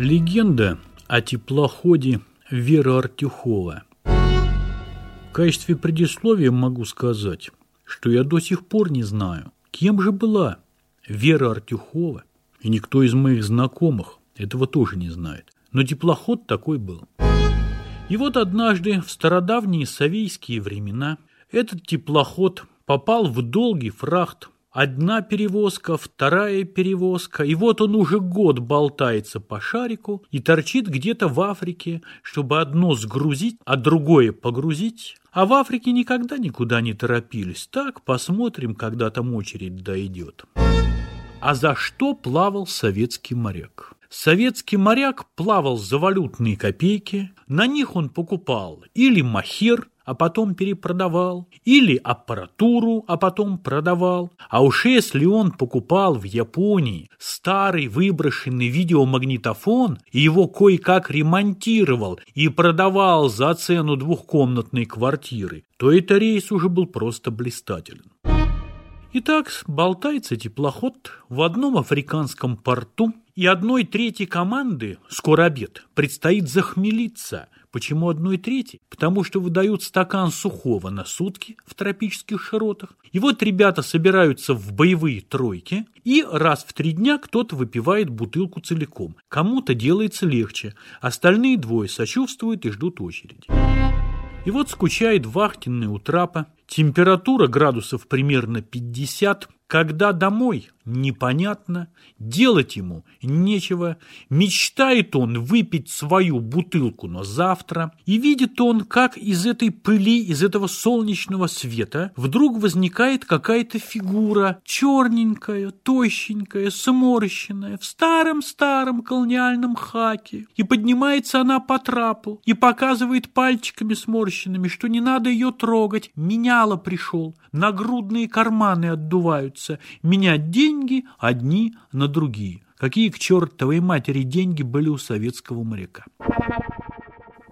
Легенда о теплоходе Веры Артюхова. В качестве предисловия могу сказать, что я до сих пор не знаю, кем же была Вера Артюхова, и никто из моих знакомых этого тоже не знает. Но теплоход такой был. И вот однажды, в стародавние совейские времена, этот теплоход попал в долгий фрахт Одна перевозка, вторая перевозка, и вот он уже год болтается по шарику и торчит где-то в Африке, чтобы одно сгрузить, а другое погрузить. А в Африке никогда никуда не торопились. Так, посмотрим, когда там очередь дойдет. А за что плавал советский моряк? Советский моряк плавал за валютные копейки, на них он покупал или махер, а потом перепродавал, или аппаратуру, а потом продавал. А уж если он покупал в Японии старый выброшенный видеомагнитофон и его кое-как ремонтировал и продавал за цену двухкомнатной квартиры, то этот рейс уже был просто блистателен. Итак, болтается теплоход в одном африканском порту, и одной трети команды, скоро обед, предстоит захмелиться – Почему одной трети? Потому что выдают стакан сухого на сутки в тропических широтах. И вот ребята собираются в боевые тройки, и раз в три дня кто-то выпивает бутылку целиком. Кому-то делается легче, остальные двое сочувствуют и ждут очереди. И вот скучает вахтенный у трапа, температура градусов примерно 50, когда домой? Непонятно, делать ему нечего, мечтает он выпить свою бутылку на завтра, и видит он, как из этой пыли, из этого солнечного света вдруг возникает какая-то фигура, черненькая, тощенькая, сморщенная, в старом-старом колониальном хаке, и поднимается она по трапу, и показывает пальчиками сморщенными, что не надо ее трогать, меняла пришел, нагрудные карманы отдуваются, менять деньги одни на другие. Какие к чертовой матери деньги были у советского моряка.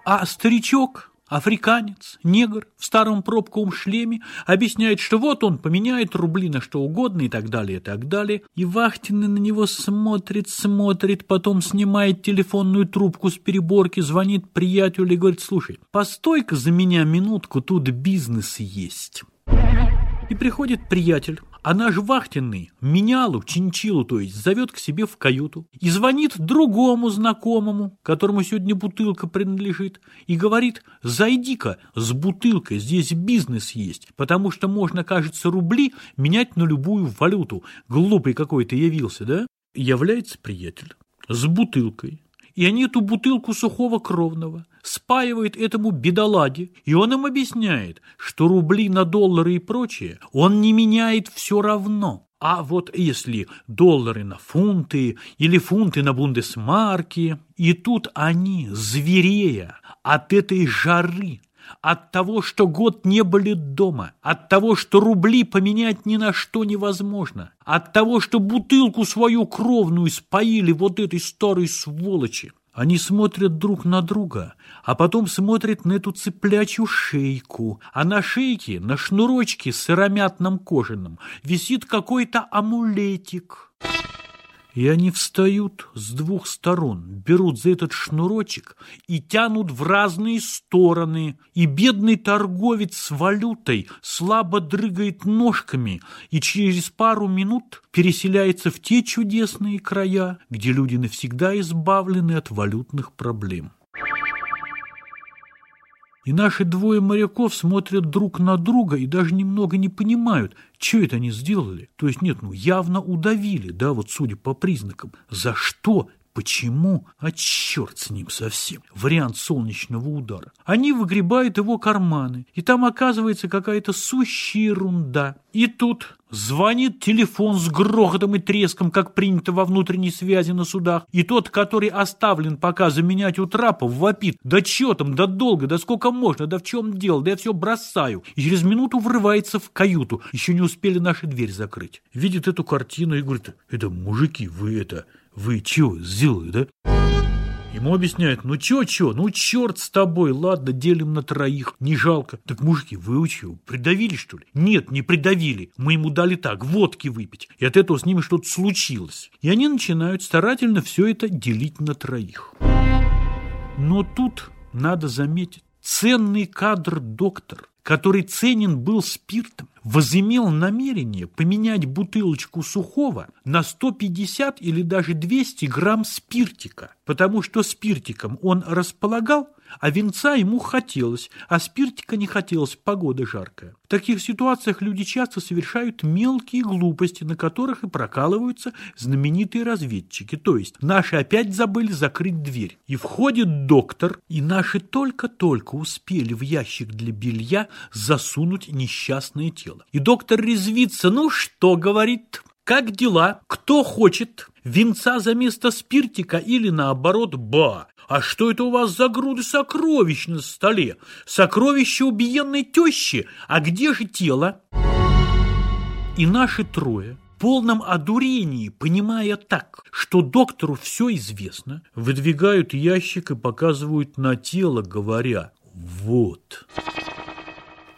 А старичок, африканец, негр в старом пробковом шлеме объясняет, что вот он поменяет рубли на что угодно и так далее, и так далее. И Вахтенный на него смотрит, смотрит, потом снимает телефонную трубку с переборки, звонит приятелю и говорит, слушай, постой-ка за меня минутку, тут бизнес есть. И приходит приятель, а наш вахтенный менялу, чинчилу, то есть, зовет к себе в каюту и звонит другому знакомому, которому сегодня бутылка принадлежит, и говорит, зайди-ка с бутылкой, здесь бизнес есть, потому что можно, кажется, рубли менять на любую валюту. Глупый какой-то явился, да? Является приятель с бутылкой, и они эту бутылку сухого кровного спаивают этому бедолаге, и он им объясняет, что рубли на доллары и прочее он не меняет все равно. А вот если доллары на фунты или фунты на бундесмарки, и тут они, зверея от этой жары, от того, что год не были дома, от того, что рубли поменять ни на что невозможно, от того, что бутылку свою кровную споили вот этой старой сволочи. Они смотрят друг на друга, а потом смотрят на эту цыплячью шейку, а на шейке, на шнурочке сыромятном кожаном, висит какой-то амулетик. И они встают с двух сторон, берут за этот шнурочек и тянут в разные стороны. И бедный торговец с валютой слабо дрыгает ножками и через пару минут переселяется в те чудесные края, где люди навсегда избавлены от валютных проблем. И наши двое моряков смотрят друг на друга и даже немного не понимают, что это они сделали. То есть нет, ну явно удавили, да, вот судя по признакам. За что? Почему? А черт с ним совсем. Вариант солнечного удара. Они выгребают его карманы, и там оказывается какая-то сущая ерунда. И тут звонит телефон с грохотом и треском, как принято во внутренней связи на судах. И тот, который оставлен пока заменять у трапов, вопит. Да че там, да долго, да сколько можно, да в чем дело, да я все бросаю. И через минуту врывается в каюту. Еще не успели наши дверь закрыть. Видит эту картину и говорит, это мужики, вы это, вы чего сделали, да? Ему объясняют, ну чё, чё, ну черт с тобой, ладно, делим на троих, не жалко. Так, мужики, вы чё, придавили, что ли? Нет, не придавили, мы ему дали так, водки выпить, и от этого с ними что-то случилось. И они начинают старательно все это делить на троих. Но тут, надо заметить, ценный кадр доктор, который ценен был спиртом, возымел намерение поменять бутылочку сухого на 150 или даже 200 грамм спиртика, потому что спиртиком он располагал, а венца ему хотелось, а спиртика не хотелось, погода жаркая. В таких ситуациях люди часто совершают мелкие глупости, на которых и прокалываются знаменитые разведчики. То есть наши опять забыли закрыть дверь. И входит доктор, и наши только-только успели в ящик для белья засунуть несчастное тело. И доктор резвится, ну что, говорит, как дела? Кто хочет? Венца за место спиртика или наоборот ба? А что это у вас за груды сокровищ на столе? Сокровища убиенной тещи? А где же тело? И наши трое, в полном одурении, понимая так, что доктору все известно, выдвигают ящик и показывают на тело, говоря «вот».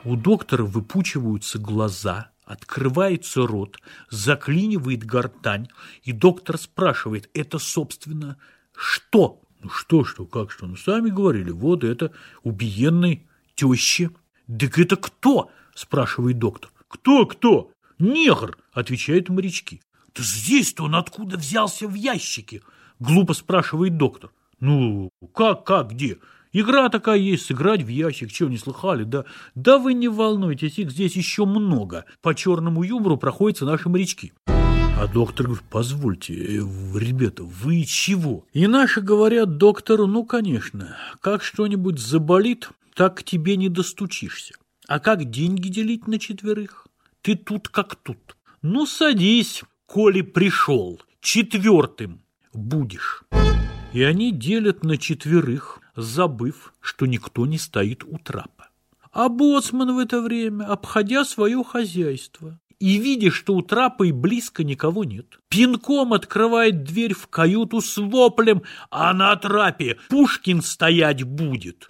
У доктора выпучиваются глаза, открывается рот, заклинивает гортань, и доктор спрашивает, это, собственно, что? Ну что, что, как что? Ну сами говорили, вот это убиенной тещи. Так это кто? Спрашивает доктор. Кто, кто? Негр, отвечают морячки. Да здесь-то он откуда взялся в ящике? Глупо спрашивает доктор. Ну, как, как, где? Игра такая есть, сыграть в ящик, чего не слыхали, да? Да вы не волнуйтесь, их здесь еще много. По черному юмору проходятся наши морячки. А доктор говорит, позвольте, э, ребята, вы чего? И наши говорят доктору, ну, конечно, как что-нибудь заболит, так к тебе не достучишься. А как деньги делить на четверых? Ты тут как тут. Ну, садись, коли пришел, четвертым будешь. И они делят на четверых, забыв, что никто не стоит у трапа. А боцман в это время, обходя свое хозяйство, и, видя, что у трапа и близко никого нет, пинком открывает дверь в каюту с воплем «А на трапе Пушкин стоять будет!»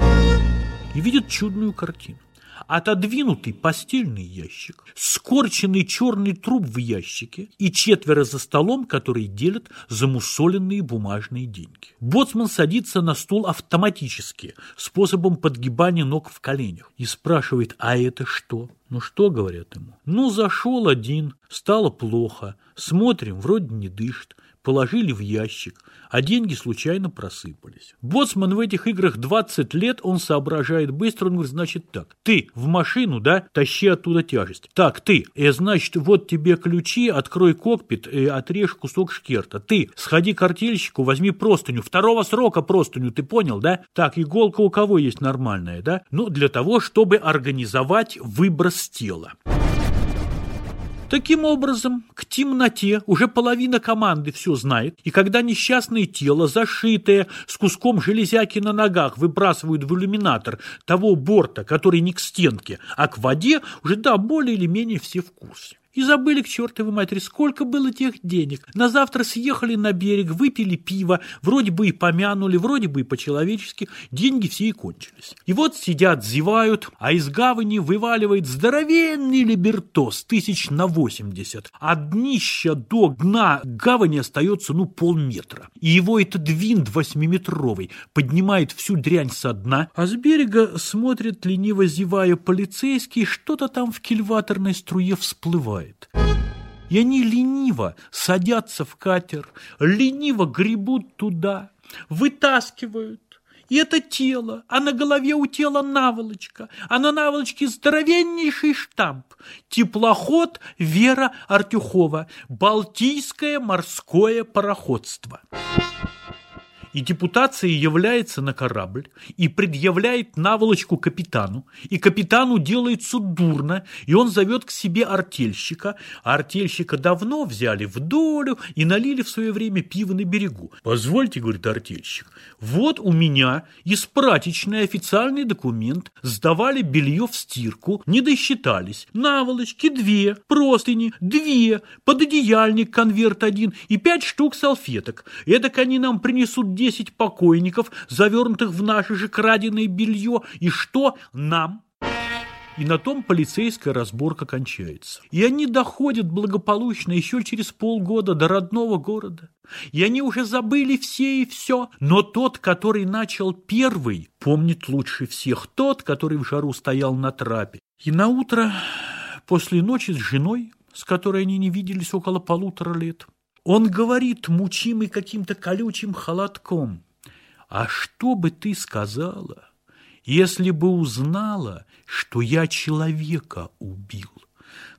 и видит чудную картину отодвинутый постельный ящик, скорченный черный труп в ящике и четверо за столом, которые делят замусоленные бумажные деньги. Боцман садится на стул автоматически, способом подгибания ног в коленях, и спрашивает, а это что? Ну что, говорят ему? Ну, зашел один, стало плохо, смотрим, вроде не дышит, положили в ящик, а деньги случайно просыпались. Боцман в этих играх 20 лет, он соображает быстро, он говорит, значит так, ты в машину, да, тащи оттуда тяжесть. Так, ты, э, значит, вот тебе ключи, открой кокпит и отрежь кусок шкерта. Ты, сходи к артельщику, возьми простыню, второго срока простыню, ты понял, да? Так, иголка у кого есть нормальная, да? Ну, для того, чтобы организовать выброс тела. Таким образом, к темноте уже половина команды все знает, и когда несчастное тело, зашитое, с куском железяки на ногах, выбрасывают в иллюминатор того борта, который не к стенке, а к воде, уже да, более или менее все в курсе. И забыли к чертовой матери, сколько было тех денег. На завтра съехали на берег, выпили пиво, вроде бы и помянули, вроде бы и по-человечески, деньги все и кончились. И вот сидят, зевают, а из гавани вываливает здоровенный либертос тысяч на восемьдесят. От днища до дна гавани остается, ну, полметра. И его этот винт восьмиметровый поднимает всю дрянь со дна, а с берега смотрит, лениво зевая, полицейский, что-то там в кильваторной струе всплывает бывает. И они лениво садятся в катер, лениво гребут туда, вытаскивают. И это тело, а на голове у тела наволочка, а на наволочке здоровеннейший штамп. Теплоход Вера Артюхова, Балтийское морское пароходство и депутация является на корабль и предъявляет наволочку капитану, и капитану делается дурно, и он зовет к себе артельщика, а артельщика давно взяли в долю и налили в свое время пиво на берегу. «Позвольте, — говорит артельщик, — вот у меня испратичный официальный документ, сдавали белье в стирку, не досчитались, наволочки две, простыни две, пододеяльник конверт один и пять штук салфеток. Эдак они нам принесут десять покойников, завернутых в наше же краденое белье. И что нам? И на том полицейская разборка кончается. И они доходят благополучно еще через полгода до родного города. И они уже забыли все и все. Но тот, который начал первый, помнит лучше всех. Тот, который в жару стоял на трапе. И на утро после ночи с женой, с которой они не виделись около полутора лет, он говорит, мучимый каким-то колючим холодком, «А что бы ты сказала, если бы узнала, что я человека убил?»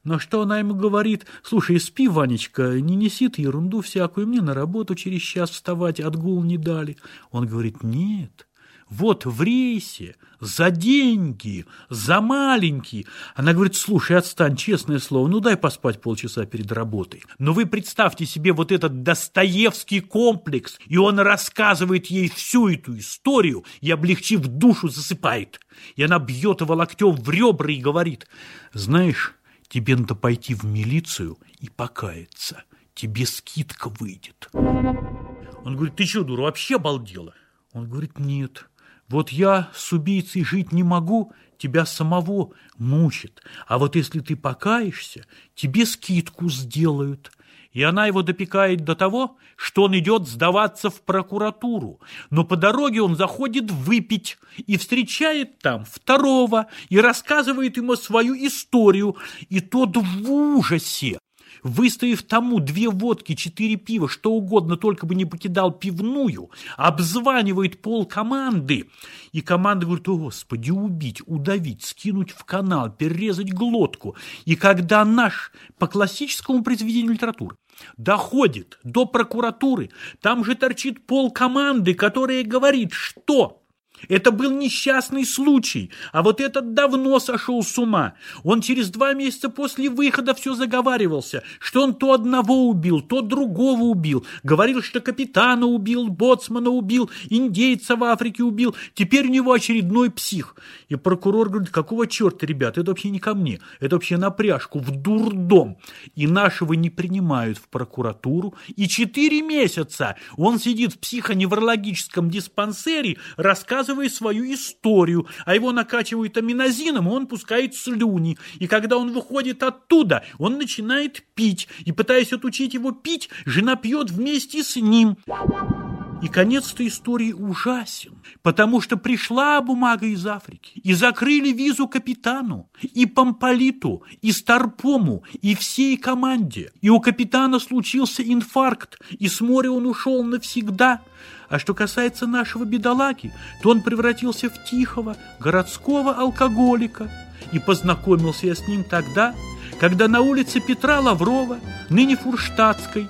На что она ему говорит, «Слушай, спи, Ванечка, не неси ты ерунду всякую, мне на работу через час вставать, отгул не дали». Он говорит, «Нет, вот в рейсе, за деньги, за маленькие. Она говорит, слушай, отстань, честное слово, ну дай поспать полчаса перед работой. Но вы представьте себе вот этот Достоевский комплекс, и он рассказывает ей всю эту историю, и, облегчив душу, засыпает. И она бьет его локтем в ребра и говорит, знаешь, тебе надо пойти в милицию и покаяться, тебе скидка выйдет. Он говорит, ты что, дура, вообще обалдела? Он говорит, нет, вот я с убийцей жить не могу, тебя самого мучит. А вот если ты покаешься, тебе скидку сделают. И она его допекает до того, что он идет сдаваться в прокуратуру. Но по дороге он заходит выпить и встречает там второго и рассказывает ему свою историю. И тот в ужасе выставив тому две водки, четыре пива, что угодно, только бы не покидал пивную, обзванивает пол команды, и команда говорит, о, господи, убить, удавить, скинуть в канал, перерезать глотку. И когда наш по классическому произведению литературы доходит до прокуратуры, там же торчит пол команды, которая говорит, что это был несчастный случай, а вот этот давно сошел с ума. Он через два месяца после выхода все заговаривался, что он то одного убил, то другого убил. Говорил, что капитана убил, боцмана убил, индейца в Африке убил. Теперь у него очередной псих. И прокурор говорит, какого черта, ребят, это вообще не ко мне, это вообще на пряжку, в дурдом. И нашего не принимают в прокуратуру. И четыре месяца он сидит в психоневрологическом диспансере, рассказывает рассказывая свою историю, а его накачивают аминозином, и он пускает слюни. И когда он выходит оттуда, он начинает пить. И пытаясь отучить его пить, жена пьет вместе с ним. И конец этой истории ужасен, потому что пришла бумага из Африки, и закрыли визу капитану, и Помполиту, и Старпому, и всей команде. И у капитана случился инфаркт, и с моря он ушел навсегда. А что касается нашего бедолаги, то он превратился в тихого городского алкоголика. И познакомился я с ним тогда, когда на улице Петра Лаврова, ныне Фурштадтской,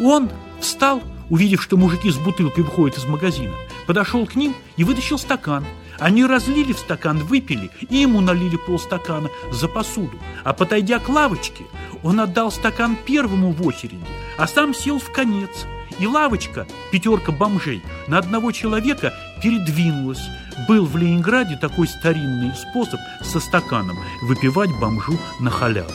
он встал увидев, что мужики с бутылкой выходят из магазина, подошел к ним и вытащил стакан. Они разлили в стакан, выпили, и ему налили полстакана за посуду. А подойдя к лавочке, он отдал стакан первому в очереди, а сам сел в конец. И лавочка, пятерка бомжей, на одного человека передвинулась. Был в Ленинграде такой старинный способ со стаканом выпивать бомжу на халяву.